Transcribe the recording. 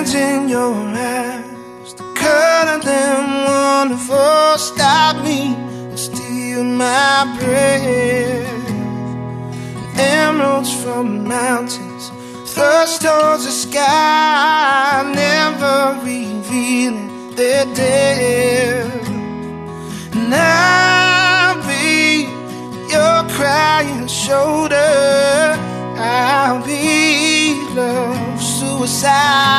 hands in your eyes, the color them wonderful, stop me and steal my breath. Emeralds from mountains, thrust towards the sky, never revealing their depth. And I'll be your crying shoulder. I'll be love suicide.